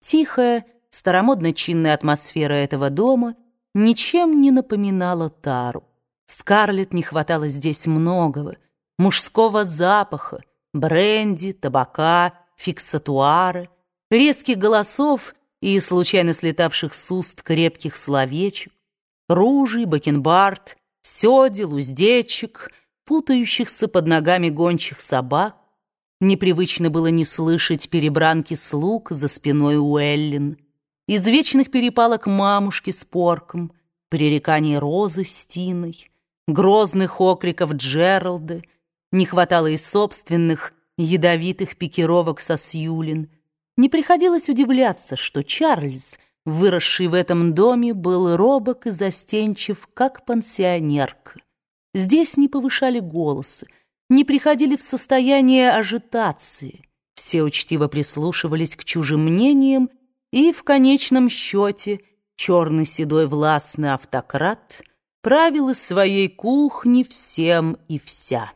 Тихая, старомодно-чинная атмосфера этого дома ничем не напоминала Тару. Скарлетт не хватало здесь многого. Мужского запаха, бренди, табака, фиксатуара, резких голосов и случайно слетавших с уст крепких словечек, ружей, бакенбард, сёдел, уздечек, путающихся под ногами гончих собак. Непривычно было не слышать перебранки слуг за спиной Уэллин, из вечных перепалок мамушки с порком, пререканий Розы с Тиной, грозных окриков Джералда, не хватало и собственных ядовитых пикировок со Сьюлин. Не приходилось удивляться, что Чарльз — выросший в этом доме, был робок и застенчив, как пансионерка. Здесь не повышали голоса, не приходили в состояние ажитации. Все учтиво прислушивались к чужим мнениям, и в конечном счете черный седой властный автократ правил из своей кухни всем и вся.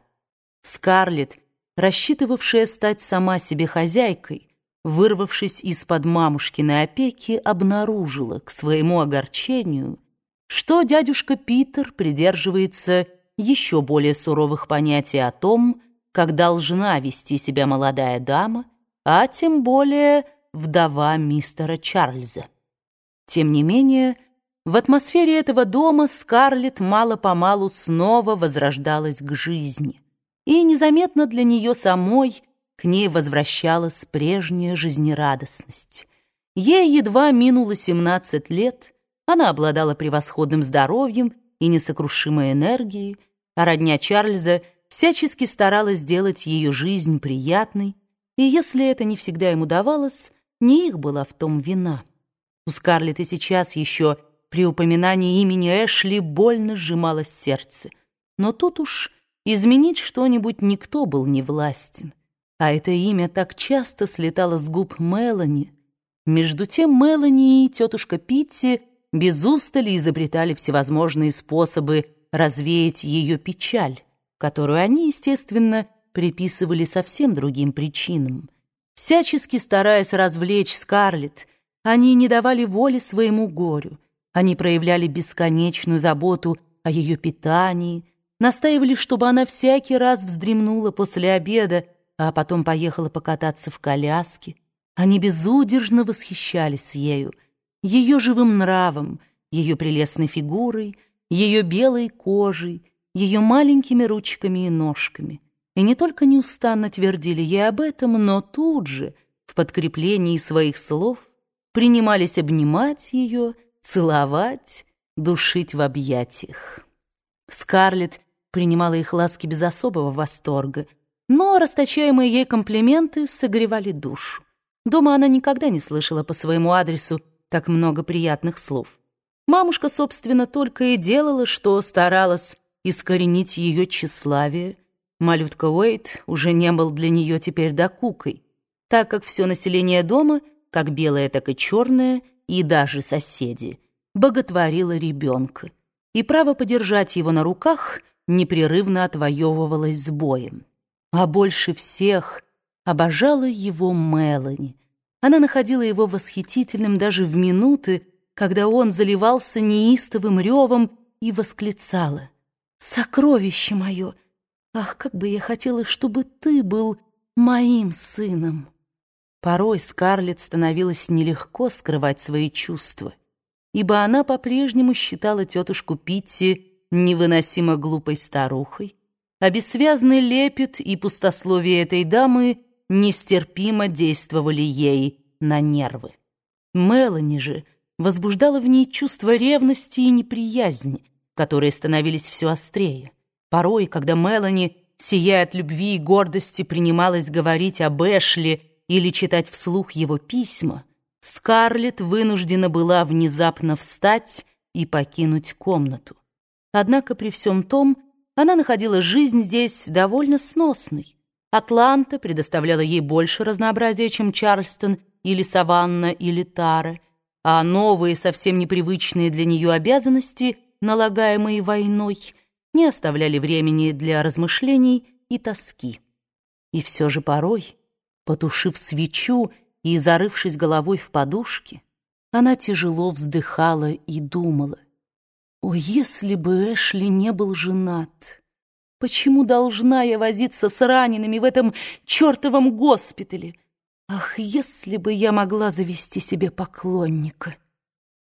Скарлетт, рассчитывавшая стать сама себе хозяйкой, вырвавшись из-под мамушкиной опеки, обнаружила к своему огорчению, что дядюшка Питер придерживается еще более суровых понятий о том, как должна вести себя молодая дама, а тем более вдова мистера Чарльза. Тем не менее, в атмосфере этого дома Скарлетт мало-помалу снова возрождалась к жизни, и незаметно для нее самой – к ней возвращалась прежняя жизнерадостность. Ей едва минуло 17 лет, она обладала превосходным здоровьем и несокрушимой энергией, а родня Чарльза всячески старалась сделать ее жизнь приятной, и если это не всегда им удавалось, не их была в том вина. У Скарлетт и сейчас еще при упоминании имени Эшли больно сжималось сердце. Но тут уж изменить что-нибудь никто был не властен а это имя так часто слетало с губ Мелани. Между тем Мелани и тетушка Питти без устали изобретали всевозможные способы развеять ее печаль, которую они, естественно, приписывали совсем другим причинам. Всячески стараясь развлечь Скарлетт, они не давали воли своему горю, они проявляли бесконечную заботу о ее питании, настаивали, чтобы она всякий раз вздремнула после обеда, а потом поехала покататься в коляске. Они безудержно восхищались ею, ее живым нравом, ее прелестной фигурой, ее белой кожей, ее маленькими ручками и ножками. И не только неустанно твердили ей об этом, но тут же, в подкреплении своих слов, принимались обнимать ее, целовать, душить в объятиях. Скарлетт принимала их ласки без особого восторга — но расточаемые ей комплименты согревали душу. Дома она никогда не слышала по своему адресу так много приятных слов. Мамушка, собственно, только и делала, что старалась искоренить ее тщеславие. Малютка Уэйт уже не был для нее теперь докукой, так как все население дома, как белое, так и черное, и даже соседи, боготворило ребенка, и право подержать его на руках непрерывно отвоевывалось с боем. А больше всех обожала его Мелани. Она находила его восхитительным даже в минуты, когда он заливался неистовым ревом и восклицала. «Сокровище мое! Ах, как бы я хотела, чтобы ты был моим сыном!» Порой Скарлетт становилось нелегко скрывать свои чувства, ибо она по-прежнему считала тетушку Питти невыносимо глупой старухой, а бессвязный лепет и пустословие этой дамы нестерпимо действовали ей на нервы. Мелани же возбуждала в ней чувство ревности и неприязни, которые становились все острее. Порой, когда Мелани, сияя от любви и гордости, принималась говорить об Эшли или читать вслух его письма, Скарлетт вынуждена была внезапно встать и покинуть комнату. Однако при всем том она находила жизнь здесь довольно сносной. Атланта предоставляла ей больше разнообразия, чем Чарльстон или Саванна или Тара, а новые, совсем непривычные для нее обязанности, налагаемые войной, не оставляли времени для размышлений и тоски. И все же порой, потушив свечу и, зарывшись головой в подушки, она тяжело вздыхала и думала. О, если бы Эшли не был женат! Почему должна я возиться с ранеными в этом чертовом госпитале? Ах, если бы я могла завести себе поклонника!